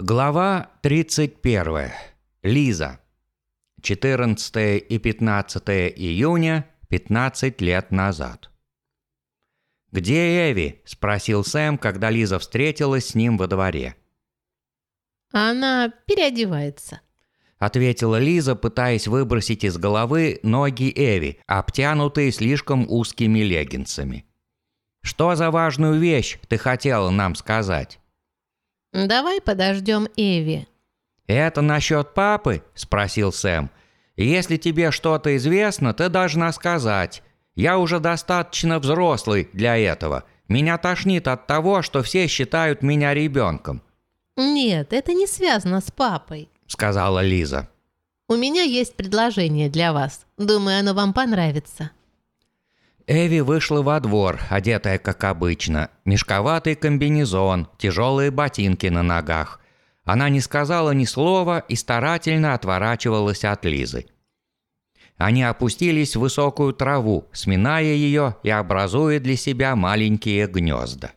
Глава 31. Лиза. 14 и 15 июня, 15 лет назад. «Где Эви?» – спросил Сэм, когда Лиза встретилась с ним во дворе. «Она переодевается», – ответила Лиза, пытаясь выбросить из головы ноги Эви, обтянутые слишком узкими леггинсами. «Что за важную вещь ты хотела нам сказать?» «Давай подождем Эви». «Это насчет папы?» – спросил Сэм. «Если тебе что-то известно, ты должна сказать. Я уже достаточно взрослый для этого. Меня тошнит от того, что все считают меня ребенком». «Нет, это не связано с папой», – сказала Лиза. «У меня есть предложение для вас. Думаю, оно вам понравится». Эви вышла во двор, одетая как обычно. Мешковатый комбинезон, тяжелые ботинки на ногах. Она не сказала ни слова и старательно отворачивалась от Лизы. Они опустились в высокую траву, сминая ее и образуя для себя маленькие гнезда.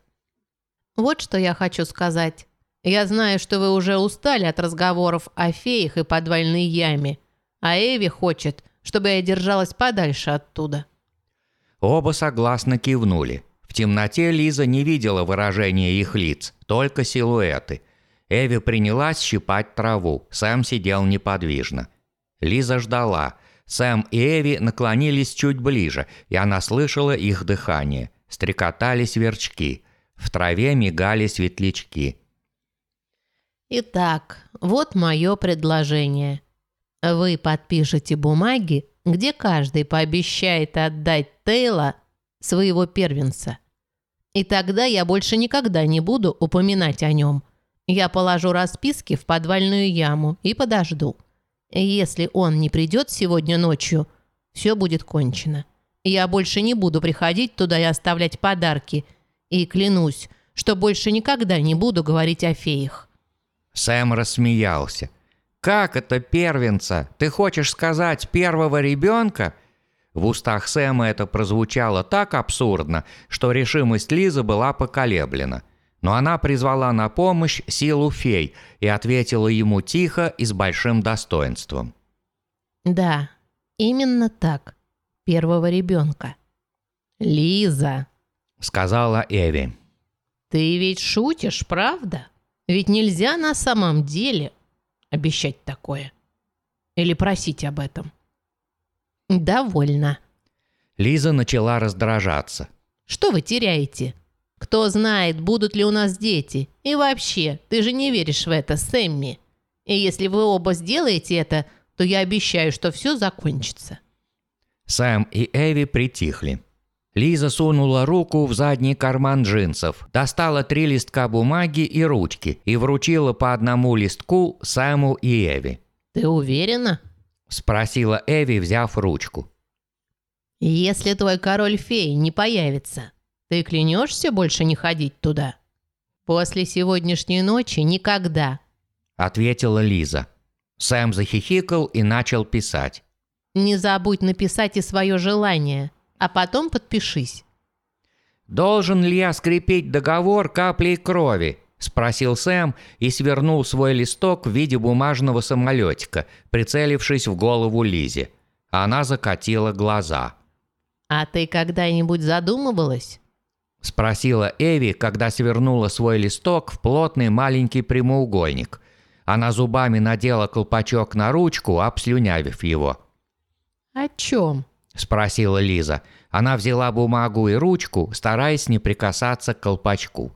«Вот что я хочу сказать. Я знаю, что вы уже устали от разговоров о феях и подвальной яме, а Эви хочет, чтобы я держалась подальше оттуда». Оба согласно кивнули. В темноте Лиза не видела выражения их лиц, только силуэты. Эви принялась щипать траву, Сэм сидел неподвижно. Лиза ждала. Сэм и Эви наклонились чуть ближе, и она слышала их дыхание. Стрекотали сверчки. В траве мигали светлячки. «Итак, вот мое предложение. Вы подпишете бумаги где каждый пообещает отдать Тейла своего первенца. И тогда я больше никогда не буду упоминать о нем. Я положу расписки в подвальную яму и подожду. Если он не придет сегодня ночью, все будет кончено. Я больше не буду приходить туда и оставлять подарки. И клянусь, что больше никогда не буду говорить о феях». Сэм рассмеялся. «Как это первенца? Ты хочешь сказать первого ребенка?» В устах Сэма это прозвучало так абсурдно, что решимость Лизы была поколеблена. Но она призвала на помощь силу фей и ответила ему тихо и с большим достоинством. «Да, именно так. Первого ребенка». «Лиза», — сказала Эви. «Ты ведь шутишь, правда? Ведь нельзя на самом деле обещать такое. Или просить об этом. Довольно. Лиза начала раздражаться. Что вы теряете? Кто знает, будут ли у нас дети. И вообще, ты же не веришь в это, Сэмми. И если вы оба сделаете это, то я обещаю, что все закончится. Сэм и Эви притихли. Лиза сунула руку в задний карман джинсов, достала три листка бумаги и ручки и вручила по одному листку Сэму и Эви. «Ты уверена?» – спросила Эви, взяв ручку. «Если твой король-фей не появится, ты клянешься больше не ходить туда?» «После сегодняшней ночи никогда», – ответила Лиза. Сэм захихикал и начал писать. «Не забудь написать и свое желание», а потом подпишись». «Должен ли я скрепить договор каплей крови?» – спросил Сэм и свернул свой листок в виде бумажного самолетика, прицелившись в голову Лизе. Она закатила глаза. «А ты когда-нибудь задумывалась?» – спросила Эви, когда свернула свой листок в плотный маленький прямоугольник. Она зубами надела колпачок на ручку, обслюнявив его. «О чем?» – спросила Лиза. Она взяла бумагу и ручку, стараясь не прикасаться к колпачку.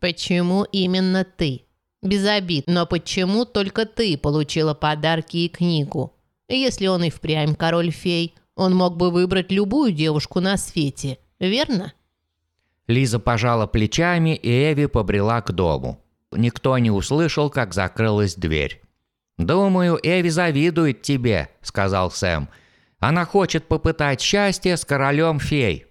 «Почему именно ты? Без обид, но почему только ты получила подарки и книгу? Если он и впрямь король-фей, он мог бы выбрать любую девушку на свете, верно?» Лиза пожала плечами, и Эви побрела к дому. Никто не услышал, как закрылась дверь. «Думаю, Эви завидует тебе», — сказал Сэм. Она хочет попытать счастье с королем фей».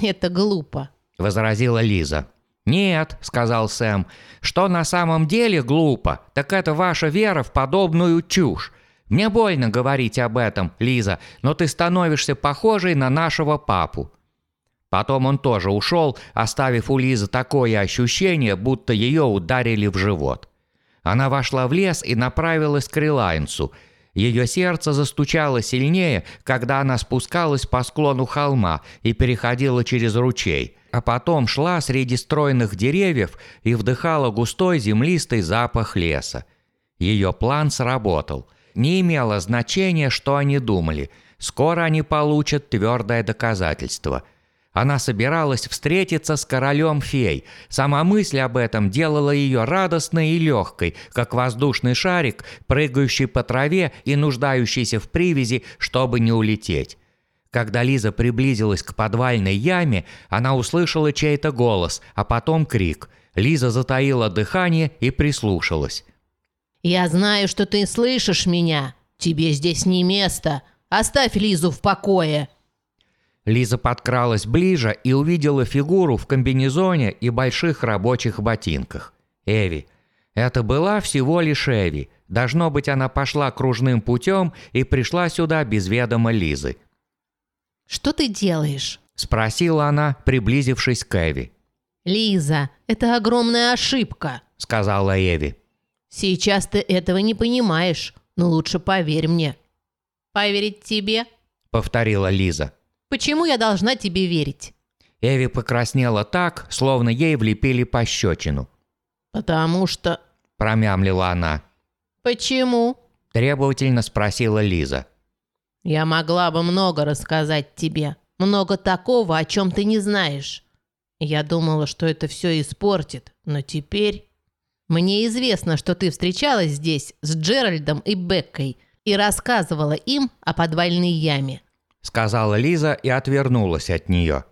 «Это глупо», — возразила Лиза. «Нет», — сказал Сэм, — «что на самом деле глупо, так это ваша вера в подобную чушь. Мне больно говорить об этом, Лиза, но ты становишься похожей на нашего папу». Потом он тоже ушел, оставив у Лизы такое ощущение, будто ее ударили в живот. Она вошла в лес и направилась к Релайнсу. Ее сердце застучало сильнее, когда она спускалась по склону холма и переходила через ручей, а потом шла среди стройных деревьев и вдыхала густой землистый запах леса. Ее план сработал. Не имело значения, что они думали. Скоро они получат твердое доказательство – она собиралась встретиться с королем фей. Сама мысль об этом делала ее радостной и легкой, как воздушный шарик, прыгающий по траве и нуждающийся в привязи, чтобы не улететь. Когда Лиза приблизилась к подвальной яме, она услышала чей-то голос, а потом крик. Лиза затаила дыхание и прислушалась. «Я знаю, что ты слышишь меня. Тебе здесь не место. Оставь Лизу в покое!» Лиза подкралась ближе и увидела фигуру в комбинезоне и больших рабочих ботинках. Эви. Это была всего лишь Эви. Должно быть, она пошла кружным путем и пришла сюда без ведома Лизы. «Что ты делаешь?» – спросила она, приблизившись к Эви. «Лиза, это огромная ошибка», – сказала Эви. «Сейчас ты этого не понимаешь, но лучше поверь мне». «Поверить тебе?» – повторила Лиза. Почему я должна тебе верить?» Эви покраснела так, словно ей влепили пощечину. «Потому что...» – промямлила она. «Почему?» – требовательно спросила Лиза. «Я могла бы много рассказать тебе. Много такого, о чем ты не знаешь. Я думала, что это все испортит, но теперь...» «Мне известно, что ты встречалась здесь с Джеральдом и Беккой и рассказывала им о подвальной яме сказала Лиза и отвернулась от нее.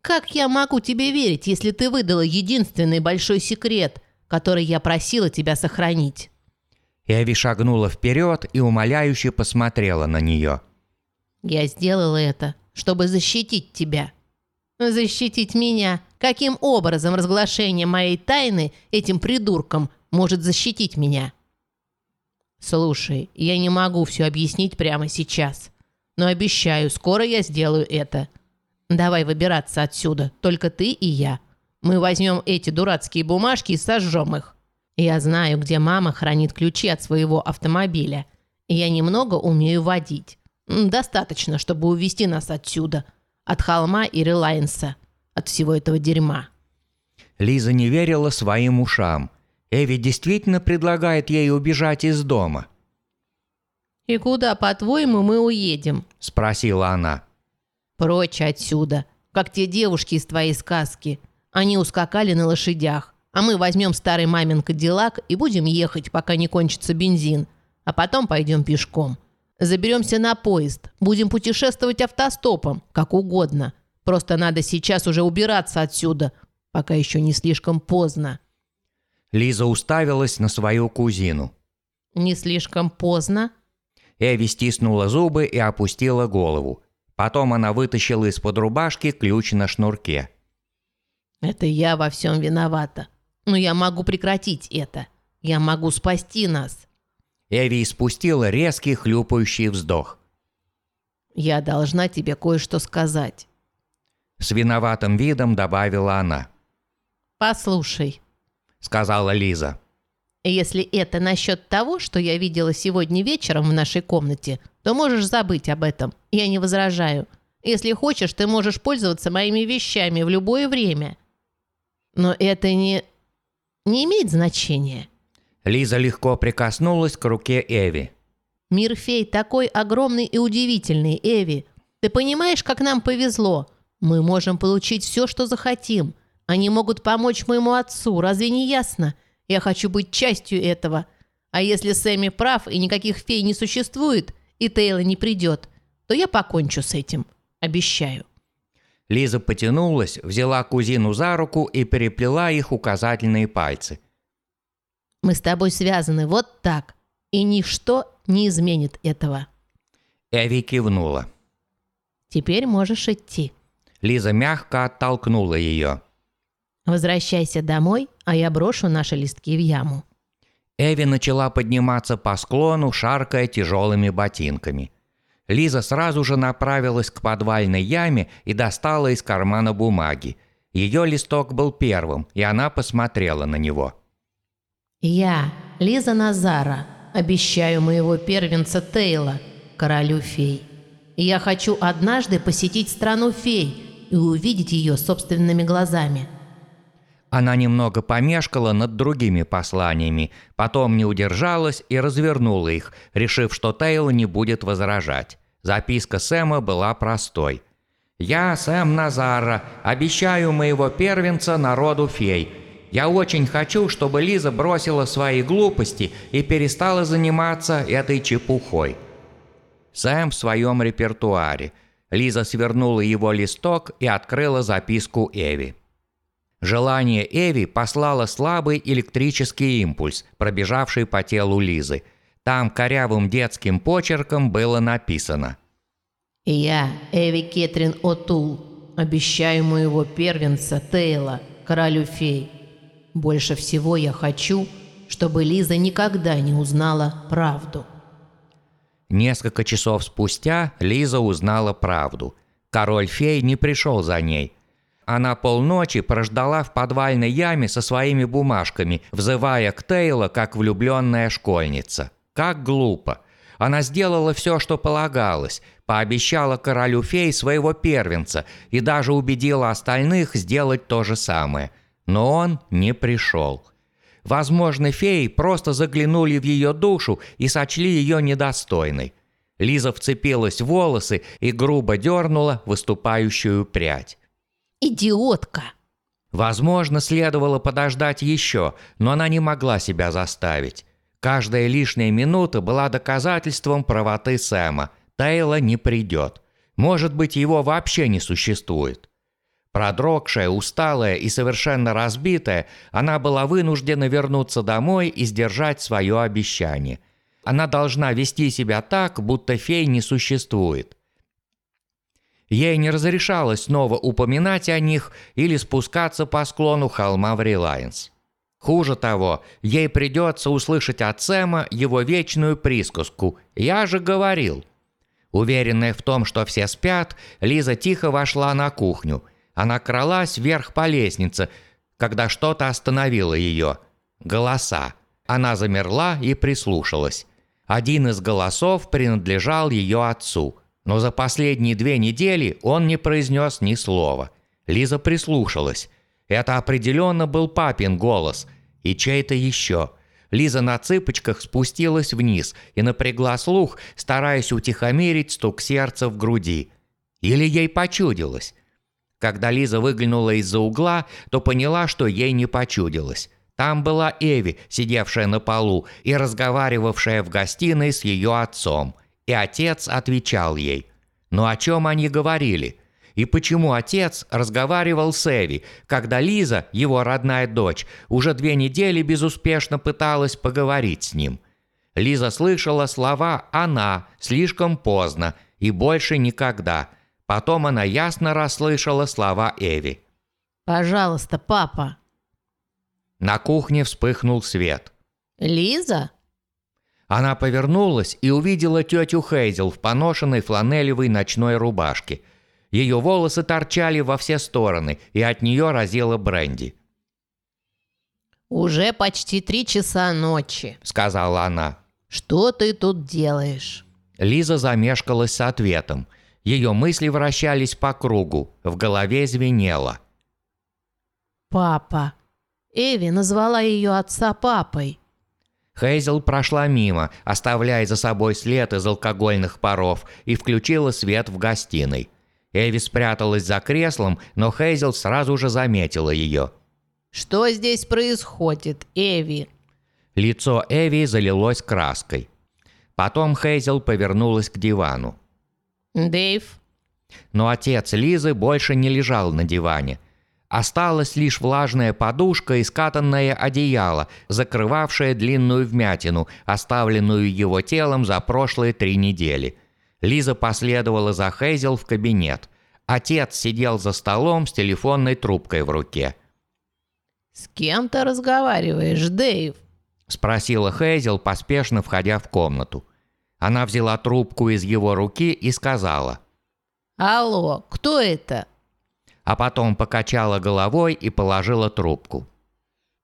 «Как я могу тебе верить, если ты выдала единственный большой секрет, который я просила тебя сохранить?» Эви шагнула вперед и умоляюще посмотрела на нее. «Я сделала это, чтобы защитить тебя». «Защитить меня? Каким образом разглашение моей тайны этим придурком может защитить меня?» «Слушай, я не могу все объяснить прямо сейчас но обещаю, скоро я сделаю это. Давай выбираться отсюда, только ты и я. Мы возьмем эти дурацкие бумажки и сожжем их. Я знаю, где мама хранит ключи от своего автомобиля. Я немного умею водить. Достаточно, чтобы увести нас отсюда. От холма и Релайнса. От всего этого дерьма. Лиза не верила своим ушам. Эви действительно предлагает ей убежать из дома. «И куда, по-твоему, мы уедем?» – спросила она. «Прочь отсюда, как те девушки из твоей сказки. Они ускакали на лошадях, а мы возьмем старый мамин кадиллак и будем ехать, пока не кончится бензин, а потом пойдем пешком. Заберемся на поезд, будем путешествовать автостопом, как угодно. Просто надо сейчас уже убираться отсюда, пока еще не слишком поздно». Лиза уставилась на свою кузину. «Не слишком поздно?» Эви стиснула зубы и опустила голову. Потом она вытащила из-под рубашки ключ на шнурке. «Это я во всем виновата. Но я могу прекратить это. Я могу спасти нас». Эви испустила резкий хлюпающий вздох. «Я должна тебе кое-что сказать». С виноватым видом добавила она. «Послушай», — сказала Лиза. Если это насчет того, что я видела сегодня вечером в нашей комнате, то можешь забыть об этом. Я не возражаю. Если хочешь, ты можешь пользоваться моими вещами в любое время. Но это не... не имеет значения. Лиза легко прикоснулась к руке Эви. Мир фей такой огромный и удивительный, Эви. Ты понимаешь, как нам повезло? Мы можем получить все, что захотим. Они могут помочь моему отцу, разве не ясно? Я хочу быть частью этого. А если Сэмми прав и никаких фей не существует, и Тейла не придет, то я покончу с этим. Обещаю». Лиза потянулась, взяла кузину за руку и переплела их указательные пальцы. «Мы с тобой связаны вот так, и ничто не изменит этого». Эви кивнула. «Теперь можешь идти». Лиза мягко оттолкнула ее. Возвращайся домой, а я брошу наши листки в яму». Эви начала подниматься по склону, шаркая тяжелыми ботинками. Лиза сразу же направилась к подвальной яме и достала из кармана бумаги. Ее листок был первым, и она посмотрела на него. «Я, Лиза Назара, обещаю моего первенца Тейла, королю фей. Я хочу однажды посетить страну фей и увидеть ее собственными глазами». Она немного помешкала над другими посланиями, потом не удержалась и развернула их, решив, что Тейл не будет возражать. Записка Сэма была простой. «Я, Сэм Назара, обещаю моего первенца народу фей. Я очень хочу, чтобы Лиза бросила свои глупости и перестала заниматься этой чепухой». Сэм в своем репертуаре. Лиза свернула его листок и открыла записку Эви. Желание Эви послало слабый электрический импульс, пробежавший по телу Лизы. Там корявым детским почерком было написано «Я, Эви Кетрин Отул, обещаю моего первенца Тейла, королю фей. Больше всего я хочу, чтобы Лиза никогда не узнала правду». Несколько часов спустя Лиза узнала правду. Король фей не пришел за ней – она полночи прождала в подвальной яме со своими бумажками, взывая к Тейла как влюбленная школьница. Как глупо. Она сделала все, что полагалось, пообещала королю фей своего первенца и даже убедила остальных сделать то же самое. Но он не пришел. Возможно, феи просто заглянули в ее душу и сочли ее недостойной. Лиза вцепилась в волосы и грубо дернула выступающую прядь. Идиотка!» Возможно, следовало подождать еще, но она не могла себя заставить. Каждая лишняя минута была доказательством правоты Сэма. Тейла не придет. Может быть, его вообще не существует. Продрогшая, усталая и совершенно разбитая, она была вынуждена вернуться домой и сдержать свое обещание. Она должна вести себя так, будто фей не существует. Ей не разрешалось снова упоминать о них или спускаться по склону холма в Релайнс. Хуже того, ей придется услышать от Сэма его вечную присказку «Я же говорил». Уверенная в том, что все спят, Лиза тихо вошла на кухню. Она кралась вверх по лестнице, когда что-то остановило ее. Голоса. Она замерла и прислушалась. Один из голосов принадлежал ее отцу – но за последние две недели он не произнес ни слова. Лиза прислушалась. Это определенно был папин голос. И чей-то еще. Лиза на цыпочках спустилась вниз и напрягла слух, стараясь утихомирить стук сердца в груди. Или ей почудилось? Когда Лиза выглянула из-за угла, то поняла, что ей не почудилось. Там была Эви, сидевшая на полу и разговаривавшая в гостиной с ее отцом – и отец отвечал ей. Но о чем они говорили? И почему отец разговаривал с Эви, когда Лиза, его родная дочь, уже две недели безуспешно пыталась поговорить с ним? Лиза слышала слова «она» слишком поздно и больше никогда. Потом она ясно расслышала слова Эви. «Пожалуйста, папа». На кухне вспыхнул свет. «Лиза?» Она повернулась и увидела тетю Хейзел в поношенной фланелевой ночной рубашке. Ее волосы торчали во все стороны, и от нее разило бренди. «Уже почти три часа ночи», — сказала она. «Что ты тут делаешь?» Лиза замешкалась с ответом. Ее мысли вращались по кругу, в голове звенело. «Папа». Эви назвала ее отца папой. Хейзел прошла мимо, оставляя за собой след из алкогольных паров, и включила свет в гостиной. Эви спряталась за креслом, но Хейзел сразу же заметила ее. «Что здесь происходит, Эви?» Лицо Эви залилось краской. Потом Хейзел повернулась к дивану. «Дэйв?» Но отец Лизы больше не лежал на диване – Осталась лишь влажная подушка и скатанное одеяло, закрывавшее длинную вмятину, оставленную его телом за прошлые три недели. Лиза последовала за Хейзел в кабинет. Отец сидел за столом с телефонной трубкой в руке. «С кем ты разговариваешь, Дэйв?» – спросила Хейзел, поспешно входя в комнату. Она взяла трубку из его руки и сказала. «Алло, кто это?» А потом покачала головой и положила трубку.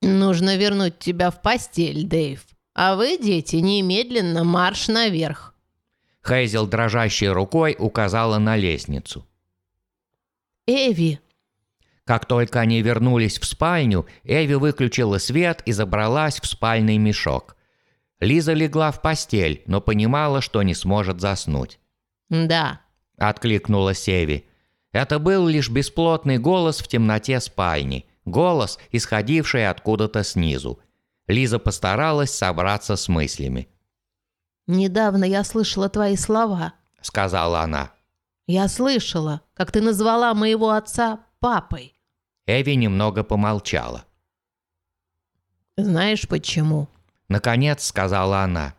«Нужно вернуть тебя в постель, Дэйв. А вы, дети, немедленно марш наверх». Хейзел дрожащей рукой указала на лестницу. «Эви!» Как только они вернулись в спальню, Эви выключила свет и забралась в спальный мешок. Лиза легла в постель, но понимала, что не сможет заснуть. «Да», – откликнулась Эви. Это был лишь бесплотный голос в темноте спальни, голос, исходивший откуда-то снизу. Лиза постаралась собраться с мыслями. «Недавно я слышала твои слова», – сказала она. «Я слышала, как ты назвала моего отца папой». Эви немного помолчала. «Знаешь почему?» Наконец сказала она.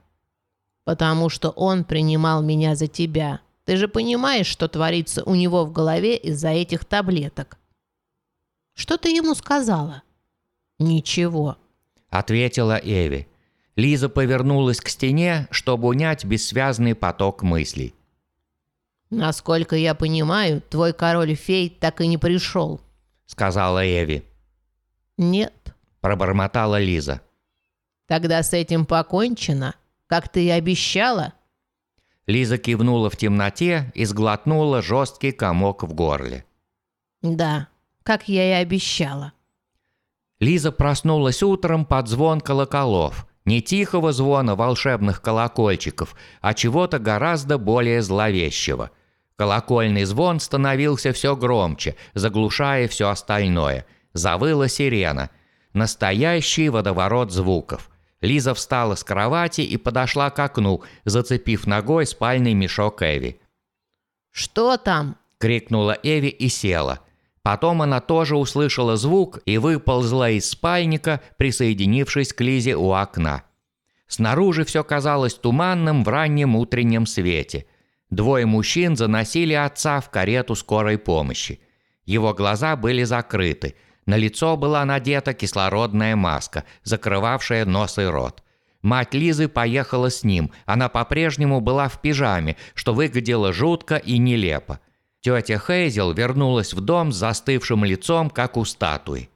«Потому что он принимал меня за тебя. Ты же понимаешь, что творится у него в голове из-за этих таблеток». «Что ты ему сказала?» «Ничего», — ответила Эви. Лиза повернулась к стене, чтобы унять бессвязный поток мыслей. «Насколько я понимаю, твой король-фей так и не пришел», — сказала Эви. «Нет», — пробормотала Лиза. «Тогда с этим покончено, как ты и обещала». Лиза кивнула в темноте и сглотнула жесткий комок в горле. «Да, как я и обещала». Лиза проснулась утром под звон колоколов. Не тихого звона волшебных колокольчиков, а чего-то гораздо более зловещего. Колокольный звон становился все громче, заглушая все остальное. Завыла сирена. Настоящий водоворот звуков. Лиза встала с кровати и подошла к окну, зацепив ногой спальный мешок Эви. «Что там?» – крикнула Эви и села. Потом она тоже услышала звук и выползла из спальника, присоединившись к Лизе у окна. Снаружи все казалось туманным в раннем утреннем свете – Двое мужчин заносили отца в карету скорой помощи. Его глаза были закрыты. На лицо была надета кислородная маска, закрывавшая нос и рот. Мать Лизы поехала с ним. Она по-прежнему была в пижаме, что выглядело жутко и нелепо. Тетя Хейзел вернулась в дом с застывшим лицом, как у статуи.